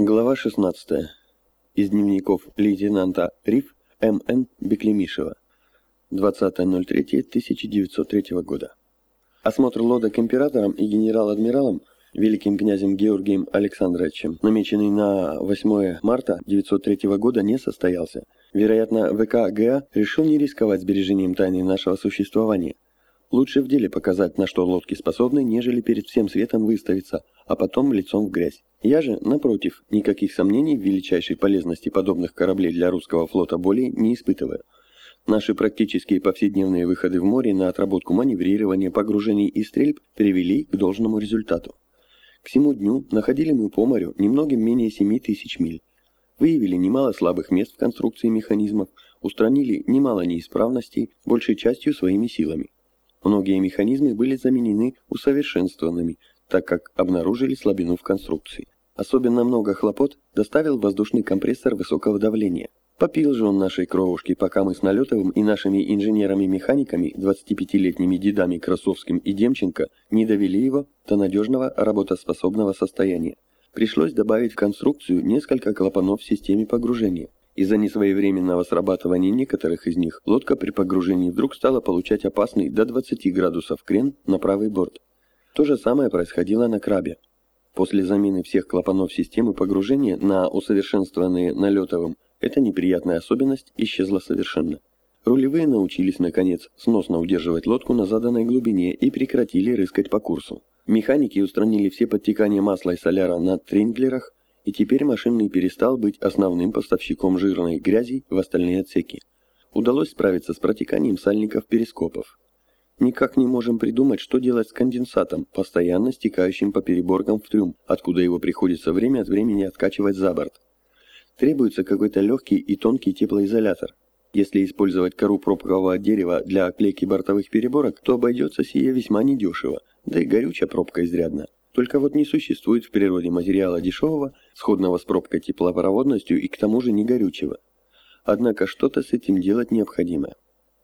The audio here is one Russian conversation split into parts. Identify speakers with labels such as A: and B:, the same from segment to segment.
A: Глава 16. Из дневников лейтенанта РИФ М.Н. Беклемишева. 20.03.1903 года. Осмотр лодок императором и генерал-адмиралом великим князем Георгием Александровичем, намеченный на 8 марта 1903 года, не состоялся. Вероятно, ВК ГА решил не рисковать сбережением тайны нашего существования. Лучше в деле показать, на что лодки способны, нежели перед всем светом выставиться, а потом лицом в грязь. Я же, напротив, никаких сомнений в величайшей полезности подобных кораблей для русского флота более не испытываю. Наши практические повседневные выходы в море на отработку маневрирования, погружений и стрельб привели к должному результату. К всему дню находили мы по морю немногим менее 7 тысяч миль. Выявили немало слабых мест в конструкции механизмов, устранили немало неисправностей, большей частью своими силами. Многие механизмы были заменены усовершенствованными, так как обнаружили слабину в конструкции. Особенно много хлопот доставил воздушный компрессор высокого давления. Попил же он нашей кровушки, пока мы с Налетовым и нашими инженерами-механиками, 25-летними дедами Красовским и Демченко, не довели его до надежного работоспособного состояния. Пришлось добавить в конструкцию несколько клапанов в системе погружения. Из-за несвоевременного срабатывания некоторых из них, лодка при погружении вдруг стала получать опасный до 20 градусов крен на правый борт. То же самое происходило на крабе. После замены всех клапанов системы погружения на усовершенствованные налетовым, эта неприятная особенность исчезла совершенно. Рулевые научились, наконец, сносно удерживать лодку на заданной глубине и прекратили рыскать по курсу. Механики устранили все подтекания масла и соляра на тринглерах, и теперь машинный перестал быть основным поставщиком жирной грязи в остальные отсеки. Удалось справиться с протеканием сальников перископов. Никак не можем придумать, что делать с конденсатом, постоянно стекающим по переборкам в трюм, откуда его приходится время от времени откачивать за борт. Требуется какой-то легкий и тонкий теплоизолятор. Если использовать кору пробкового дерева для оклейки бортовых переборок, то обойдется сие весьма недешево, да и горючая пробка изрядна. Только вот не существует в природе материала дешевого, сходного с пробкой теплопроводностью и к тому же не горючего. Однако что-то с этим делать необходимо.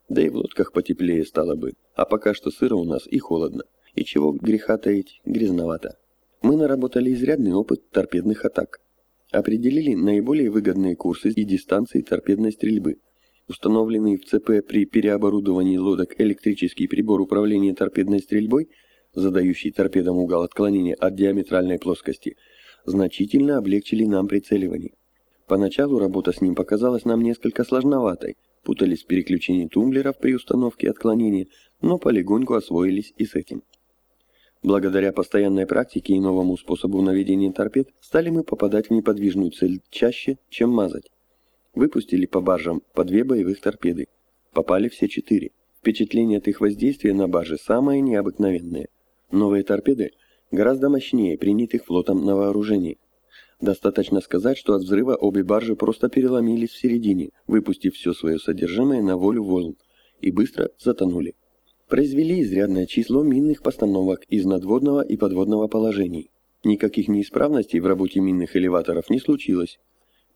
A: Да и в лодках потеплее стало бы. А пока что сыро у нас и холодно. И чего греха таить, грязновато. Мы наработали изрядный опыт торпедных атак. Определили наиболее выгодные курсы и дистанции торпедной стрельбы. Установленный в ЦП при переоборудовании лодок электрический прибор управления торпедной стрельбой, задающий торпедам угол отклонения от диаметральной плоскости, значительно облегчили нам прицеливание. Поначалу работа с ним показалась нам несколько сложноватой, путались в переключении тумблеров при установке отклонения, но полегоньку освоились и с этим. Благодаря постоянной практике и новому способу наведения торпед, стали мы попадать в неподвижную цель чаще, чем мазать. Выпустили по баржам по две боевых торпеды. Попали все четыре. Впечатление от их воздействия на баржи самое необыкновенное. Новые торпеды гораздо мощнее принятых флотом на вооружение. Достаточно сказать, что от взрыва обе баржи просто переломились в середине, выпустив все свое содержимое на волю волн, и быстро затонули. Произвели изрядное число минных постановок из надводного и подводного положений. Никаких неисправностей в работе минных элеваторов не случилось.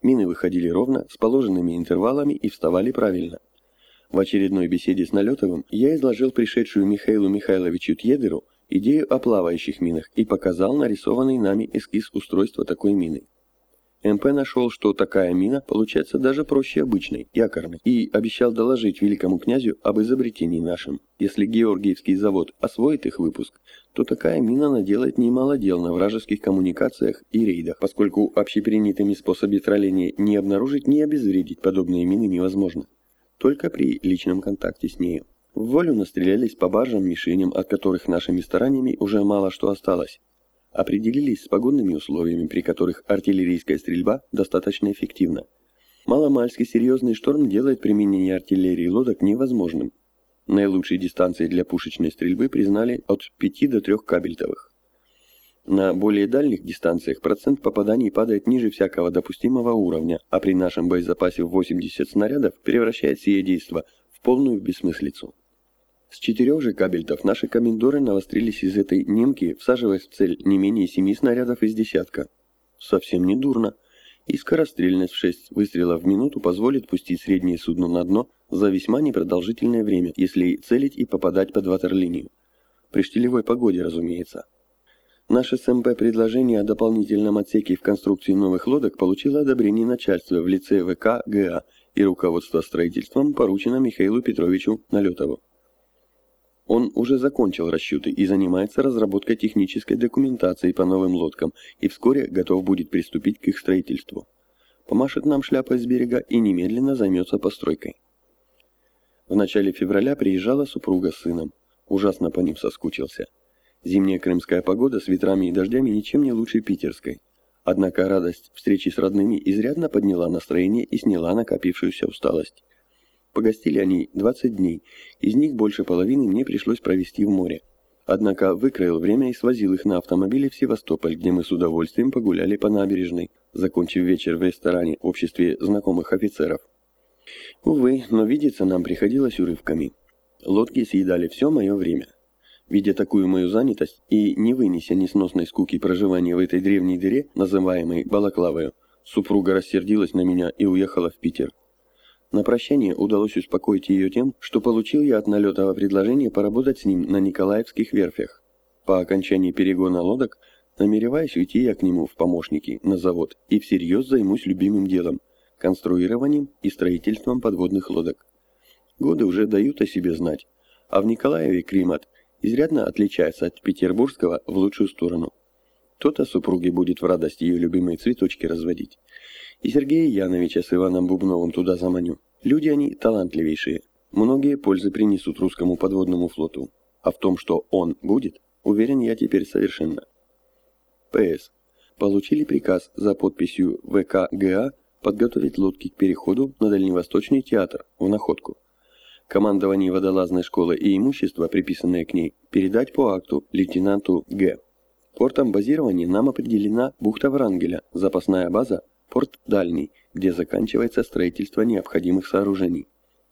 A: Мины выходили ровно, с положенными интервалами и вставали правильно. В очередной беседе с Налетовым я изложил пришедшую Михаилу Михайловичу Тьедеру идею о плавающих минах и показал нарисованный нами эскиз устройства такой мины. МП нашел, что такая мина получается даже проще обычной, якорной, и обещал доложить великому князю об изобретении нашем. Если Георгиевский завод освоит их выпуск, то такая мина наделает немало дел на вражеских коммуникациях и рейдах, поскольку общепринятыми способами тролления не обнаружить, ни обезвредить подобные мины невозможно. Только при личном контакте с нею. В волю настрелялись по баржам мишеням, от которых нашими стараниями уже мало что осталось. Определились с погодными условиями, при которых артиллерийская стрельба достаточно эффективна. Маломальский серьезный шторм делает применение артиллерии лодок невозможным. Наилучшей дистанцией для пушечной стрельбы признали от 5 до 3 кабельтовых. На более дальних дистанциях процент попаданий падает ниже всякого допустимого уровня, а при нашем боезапасе в 80 снарядов превращает сие действо в полную бессмыслицу. С четырех же кабельтов наши комендоры навострились из этой немки, всаживая в цель не менее семи снарядов из десятка. Совсем не дурно. И скорострельность в шесть выстрелов в минуту позволит пустить среднее судно на дно за весьма непродолжительное время, если целить и попадать под ватерлинию. При штилевой погоде, разумеется. Наше СМП предложение о дополнительном отсеке в конструкции новых лодок получило одобрение начальства в лице ВК ГА и руководство строительством поручено Михаилу Петровичу Налетову. Он уже закончил расчеты и занимается разработкой технической документации по новым лодкам и вскоре готов будет приступить к их строительству. Помашет нам шляпой с берега и немедленно займется постройкой. В начале февраля приезжала супруга с сыном. Ужасно по ним соскучился. Зимняя крымская погода с ветрами и дождями ничем не лучше питерской. Однако радость встречи с родными изрядно подняла настроение и сняла накопившуюся усталость. Погостили они 20 дней, из них больше половины мне пришлось провести в море. Однако выкроил время и свозил их на автомобиле в Севастополь, где мы с удовольствием погуляли по набережной, закончив вечер в ресторане в обществе знакомых офицеров. Увы, но видеться нам приходилось урывками. Лодки съедали все мое время. Видя такую мою занятость и не вынеся несносной скуки проживания в этой древней дыре, называемой Балаклавою, супруга рассердилась на меня и уехала в Питер. На прощание удалось успокоить ее тем, что получил я от налетного предложение поработать с ним на Николаевских верфях. По окончании перегона лодок намереваюсь уйти я к нему в помощники на завод и всерьез займусь любимым делом – конструированием и строительством подводных лодок. Годы уже дают о себе знать, а в Николаеве климат – изрядно отличается от петербургского в лучшую сторону. То-то супруге будет в радость ее любимые цветочки разводить. И Сергея Яновича с Иваном Бубновым туда заманю. Люди они талантливейшие. Многие пользы принесут русскому подводному флоту. А в том, что он будет, уверен я теперь совершенно. П.С. Получили приказ за подписью ВКГА подготовить лодки к переходу на Дальневосточный театр в Находку командование водолазной школы и имущество, приписанное к ней, передать по акту лейтенанту Г. Портом базирования нам определена бухта Врангеля, запасная база, порт Дальний, где заканчивается строительство необходимых сооружений.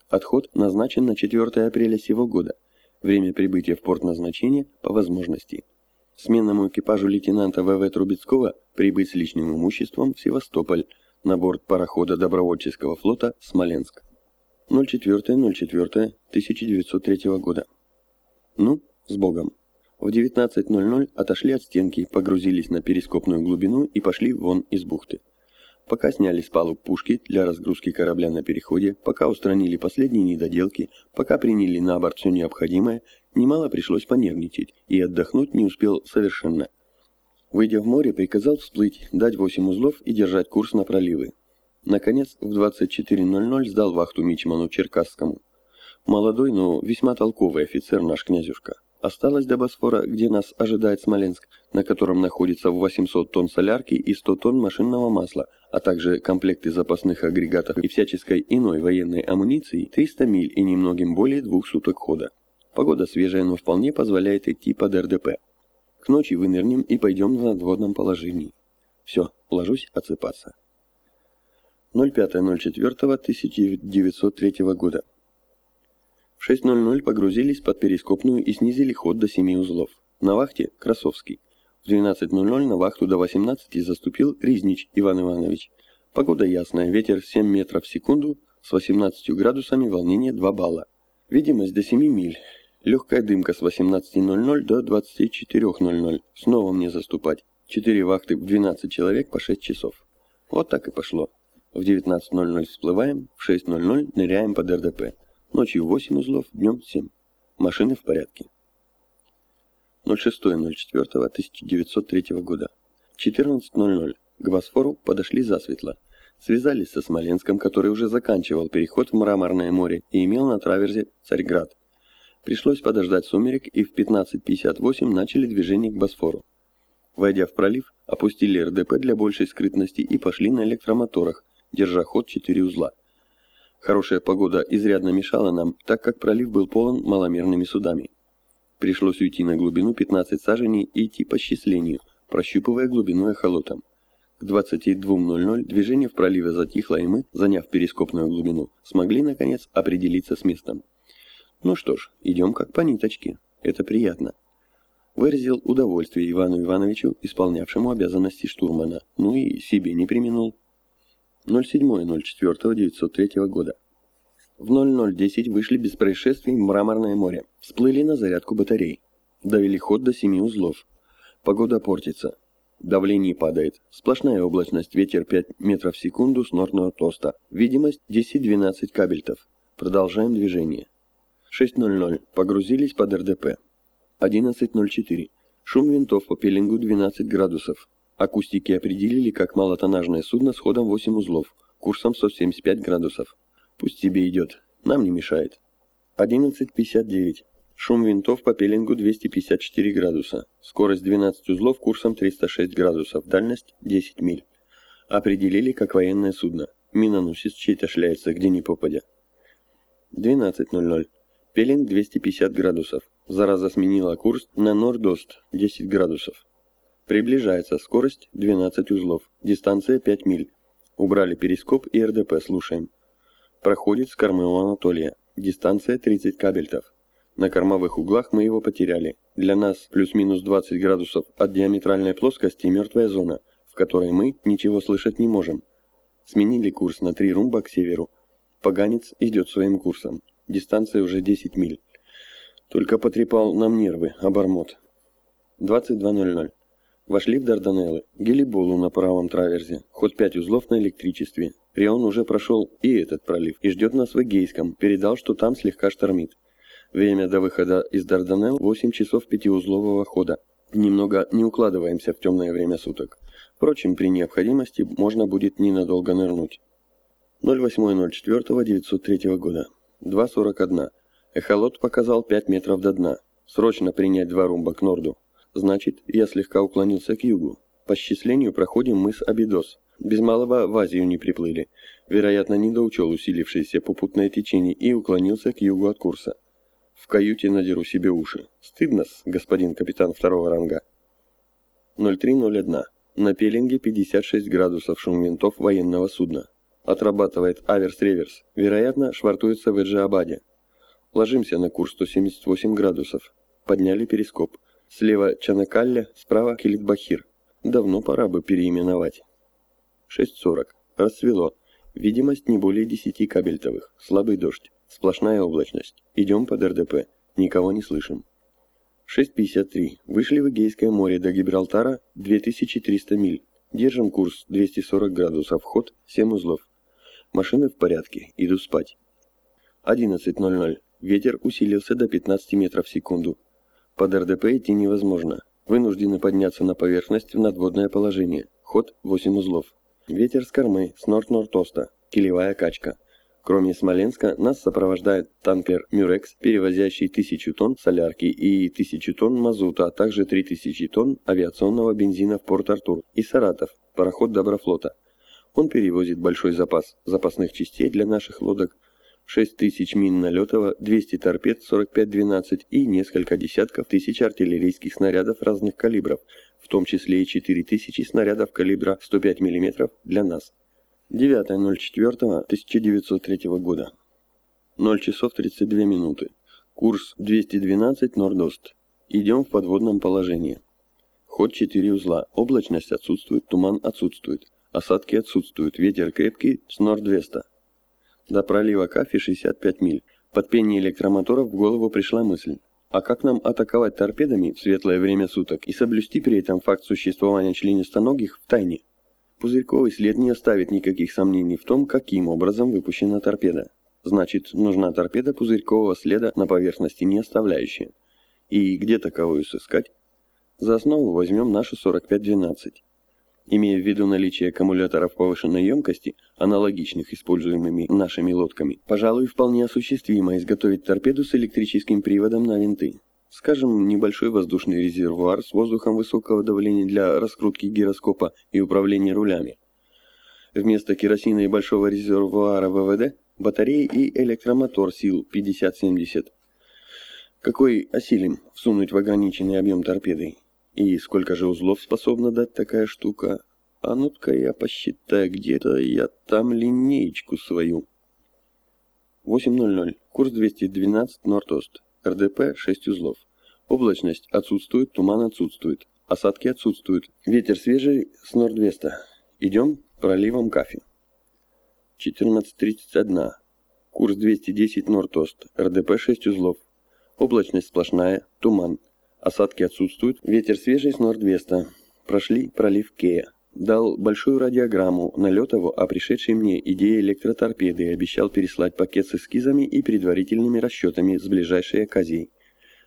A: Отход назначен на 4 апреля сего года. Время прибытия в порт назначения по возможности. Сменному экипажу лейтенанта ВВ Трубецкого прибыть с личным имуществом в Севастополь на борт парохода добровольческого флота «Смоленск». 04.04.1903 года. Ну, с Богом. В 19.00 отошли от стенки, погрузились на перископную глубину и пошли вон из бухты. Пока сняли с палуб пушки для разгрузки корабля на переходе, пока устранили последние недоделки, пока приняли на борт все необходимое, немало пришлось понервничать, и отдохнуть не успел совершенно. Выйдя в море, приказал всплыть, дать 8 узлов и держать курс на проливы. Наконец, в 24.00 сдал вахту Мичману Черкасскому. Молодой, но весьма толковый офицер наш князюшка. Осталось до Босфора, где нас ожидает Смоленск, на котором находится 800 тонн солярки и 100 тонн машинного масла, а также комплекты запасных агрегатов и всяческой иной военной амуниции, 300 миль и немногим более двух суток хода. Погода свежая, но вполне позволяет идти под РДП. К ночи вынырнем и пойдем в надводном положении. Все, ложусь отсыпаться. 05.04.1903 года. В 6.00 погрузились под перископную и снизили ход до 7 узлов. На вахте – Красовский. В 12.00 на вахту до 18 заступил Ризнич Иван Иванович. Погода ясная, ветер 7 метров в секунду, с 18 градусами волнение 2 балла. Видимость до 7 миль. Легкая дымка с 18.00 до 24.00. Снова мне заступать. 4 вахты в 12 человек по 6 часов. Вот так и пошло. В 19.00 всплываем, в 6.00 ныряем под РДП. Ночью 8 узлов, днем 7. Машины в порядке. 06.04.1903 года. 14.00. К Босфору подошли засветло. Связались со Смоленском, который уже заканчивал переход в Мраморное море и имел на траверзе Царьград. Пришлось подождать сумерек и в 15.58 начали движение к Босфору. Войдя в пролив, опустили РДП для большей скрытности и пошли на электромоторах, держа ход 4 узла. Хорошая погода изрядно мешала нам, так как пролив был полон маломерными судами. Пришлось уйти на глубину 15 саженей и идти по счислению, прощупывая глубину эхолотом. К 22.00 движение в проливе затихло, и мы, заняв перископную глубину, смогли, наконец, определиться с местом. Ну что ж, идем как по ниточке. Это приятно. Выразил удовольствие Ивану Ивановичу, исполнявшему обязанности штурмана, ну и себе не применул. 07.04.903 года. В 00.10 вышли без происшествий в Мраморное море. Всплыли на зарядку батарей. Довели ход до 7 узлов. Погода портится. Давление падает. Сплошная облачность, ветер 5 метров в секунду с норного тоста. Видимость 10-12 кабельтов. Продолжаем движение. 6.00. Погрузились под РДП. 11.04. Шум винтов по пеленгу 12 градусов. Акустики определили как малотоннажное судно с ходом 8 узлов, курсом 175 градусов. Пусть тебе идет, нам не мешает. 11.59. Шум винтов по пеленгу 254 градуса. Скорость 12 узлов курсом 306 градусов. Дальность 10 миль. Определили как военное судно. Миноносец чей-то шляется, где ни попадя. 12.00. Пеленг 250 градусов. Зараза сменила курс на Нордост 10 градусов. Приближается скорость 12 узлов. Дистанция 5 миль. Убрали перископ и РДП слушаем. Проходит с кормы у Анатолия. Дистанция 30 кабельтов. На кормовых углах мы его потеряли. Для нас плюс-минус 20 градусов от диаметральной плоскости мертвая зона, в которой мы ничего слышать не можем. Сменили курс на 3 румба к северу. Поганец идет своим курсом. Дистанция уже 10 миль. Только потрепал нам нервы, обормот. 22.00. Вошли в Дарданеллы. Гелиболу на правом траверзе. Ход 5 узлов на электричестве. Рион уже прошел и этот пролив. И ждет нас в Эгейском. Передал, что там слегка штормит. Время до выхода из Дарданелл 8 часов пятиузлового хода. Немного не укладываемся в темное время суток. Впрочем, при необходимости можно будет ненадолго нырнуть. 08.04.903 года. 2.41. Эхолот показал 5 метров до дна. Срочно принять два румба к норду. Значит, я слегка уклонился к югу. По счислению проходим мыс Абидос. Без малого в Азию не приплыли. Вероятно, недоучел усилившееся попутное течение и уклонился к югу от курса. В каюте надеру себе уши. стыдно господин капитан второго ранга. 0301. На пеленге 56 градусов шум винтов военного судна. Отрабатывает аверс-реверс. Вероятно, швартуется в Эджиабаде. Ложимся на курс 178 градусов. Подняли перископ. Слева Чанакалля, справа Килитбахир. Давно пора бы переименовать. 6.40. Рассвело. Видимость не более 10 кабельтовых. Слабый дождь. Сплошная облачность. Идем под РДП. Никого не слышим. 6.53. Вышли в Эгейское море до Гибралтара 2300 миль. Держим курс 240 градусов. Ход 7 узлов. Машины в порядке. Иду спать. 11.00. Ветер усилился до 15 метров в секунду. Под РДП идти невозможно. Вынуждены подняться на поверхность в надводное положение. Ход 8 узлов. Ветер с кормы, с норд-норд-оста. Килевая качка. Кроме Смоленска, нас сопровождает танкер «Мюрекс», перевозящий тысячу тонн солярки и тысячу тонн мазута, а также 3000 тонн авиационного бензина в Порт-Артур и Саратов, пароход Доброфлота. Он перевозит большой запас запасных частей для наших лодок, 6000 мин налетова, 200 торпед 45-12 и несколько десятков тысяч артиллерийских снарядов разных калибров, в том числе и 4000 снарядов калибра 105 мм для нас. 9.04.1903 года. 0 часов 32 минуты. Курс 212 Нордост. Идем в подводном положении. Ход 4 узла. Облачность отсутствует, туман отсутствует. Осадки отсутствуют, ветер крепкий с норд-веста. До пролива Кафи 65 миль. Под пение электромоторов в голову пришла мысль. А как нам атаковать торпедами в светлое время суток и соблюсти при этом факт существования членистоногих в тайне? Пузырьковый след не оставит никаких сомнений в том, каким образом выпущена торпеда. Значит, нужна торпеда пузырькового следа на поверхности не оставляющая. И где таковую сыскать? За основу возьмем нашу 4512. Имея в виду наличие аккумуляторов повышенной емкости, аналогичных используемыми нашими лодками, пожалуй, вполне осуществимо изготовить торпеду с электрическим приводом на винты. Скажем, небольшой воздушный резервуар с воздухом высокого давления для раскрутки гироскопа и управления рулями. Вместо керосина и большого резервуара ВВД – батареи и электромотор сил 50-70. Какой осилим всунуть в ограниченный объем торпеды? И сколько же узлов способна дать такая штука? А ну-ка я посчитаю, где-то я там линеечку свою. 8.00. Курс 212 Норд-Ост. РДП 6 узлов. Облачность отсутствует, туман отсутствует. Осадки отсутствуют. Ветер свежий с норд-веста. Идем проливом Кафи. 14.31. Курс 210 Норд-Ост. РДП 6 узлов. Облачность сплошная, туман. Осадки отсутствуют, ветер свежий с норд-веста. Прошли пролив Кея. Дал большую радиограмму Налетову о пришедшей мне идее электроторпеды и обещал переслать пакет с эскизами и предварительными расчетами с ближайшей оказией.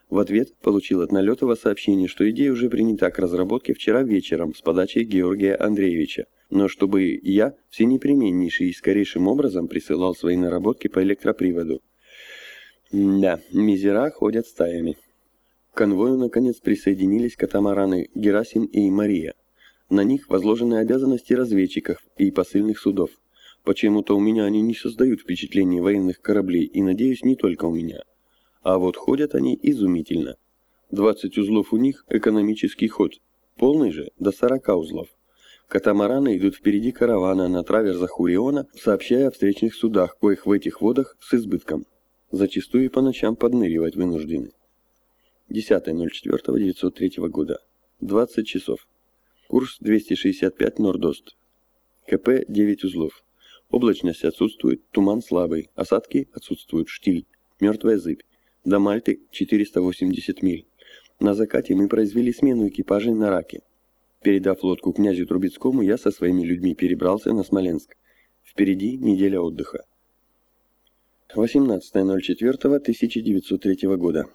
A: В ответ получил от Налетова сообщение, что идея уже принята к разработке вчера вечером с подачей Георгия Андреевича, но чтобы я всенепременнейший и скорейшим образом присылал свои наработки по электроприводу. Да, мизера ходят стаями. Конвою, наконец, присоединились катамараны Герасим и Мария. На них возложены обязанности разведчиков и посыльных судов. Почему-то у меня они не создают впечатления военных кораблей, и, надеюсь, не только у меня. А вот ходят они изумительно. 20 узлов у них – экономический ход, полный же – до 40 узлов. Катамараны идут впереди каравана на траверзах Уриона, сообщая о встречных судах, коих в этих водах с избытком. Зачастую по ночам подныривать вынуждены. 10.04.903 года. 20 часов. Курс 265 Нордост. КП 9 узлов. Облачность отсутствует, туман слабый, осадки отсутствуют, штиль, мертвая зыбь. До Мальты 480 миль. На закате мы произвели смену экипажей на Раке. Передав лодку князю Трубецкому, я со своими людьми перебрался на Смоленск. Впереди неделя отдыха. 18.04.1903 года.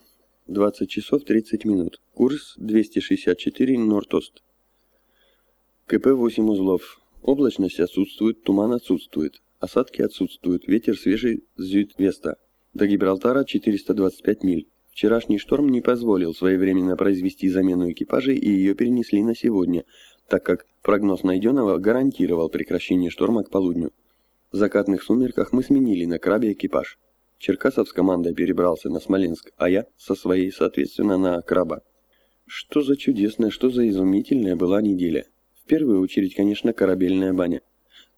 A: 20 часов 30 минут. Курс 264 Нортост. КП 8 узлов. Облачность отсутствует, туман отсутствует. Осадки отсутствуют, ветер свежий зюит-веста. До Гибралтара 425 миль. Вчерашний шторм не позволил своевременно произвести замену экипажей и ее перенесли на сегодня, так как прогноз найденного гарантировал прекращение шторма к полудню. В закатных сумерках мы сменили на крабе экипаж. Черкасов с командой перебрался на Смоленск, а я со своей, соответственно, на краба. Что за чудесная, что за изумительная была неделя. В первую очередь, конечно, корабельная баня.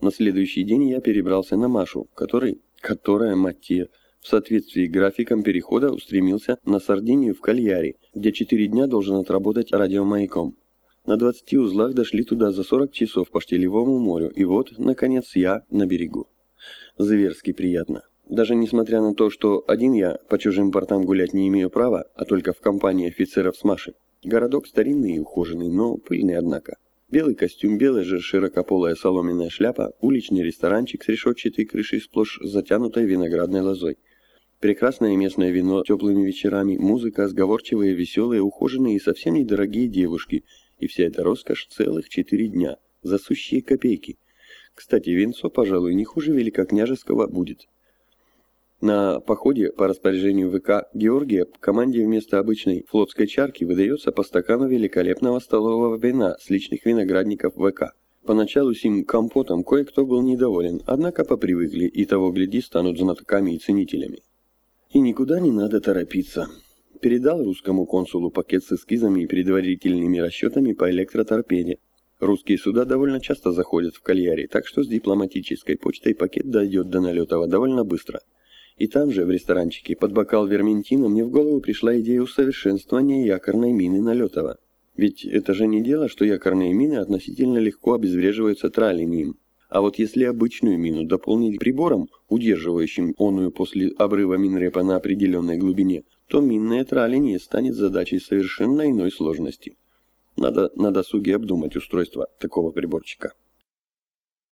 A: На следующий день я перебрался на Машу, который, которая, мать ее, в соответствии с графиком перехода устремился на Сардинию в Кальяри, где 4 дня должен отработать радиомаяком. На 20 узлах дошли туда за 40 часов по Штилевому морю, и вот, наконец, я на берегу. Зверски приятно. Даже несмотря на то, что один я по чужим портам гулять не имею права, а только в компании офицеров с Машей. Городок старинный и ухоженный, но пыльный, однако. Белый костюм, белая же широкополая соломенная шляпа, уличный ресторанчик с решетчатой крышей сплошь затянутой виноградной лозой. Прекрасное местное вино теплыми вечерами, музыка, сговорчивые, веселые, ухоженные и совсем недорогие девушки. И вся эта роскошь целых четыре дня, за сущие копейки. Кстати, винцо, пожалуй, не хуже великокняжеского будет. На походе по распоряжению ВК Георгия команде вместо обычной флотской чарки выдается по стакану великолепного столового вина с личных виноградников ВК. Поначалу сим компотом кое-кто был недоволен, однако попривыкли и того гляди станут знатоками и ценителями. И никуда не надо торопиться. Передал русскому консулу пакет с эскизами и предварительными расчетами по электроторпеде. Русские суда довольно часто заходят в кальяре, так что с дипломатической почтой пакет дойдет до Налетова довольно быстро. И там же, в ресторанчике, под бокал верментина, мне в голову пришла идея усовершенствования якорной мины Налетова. Ведь это же не дело, что якорные мины относительно легко обезвреживаются тралинием. А вот если обычную мину дополнить прибором, удерживающим оную после обрыва минрепа на определенной глубине, то минное траление станет задачей совершенно иной сложности. Надо на досуге обдумать устройство такого приборчика.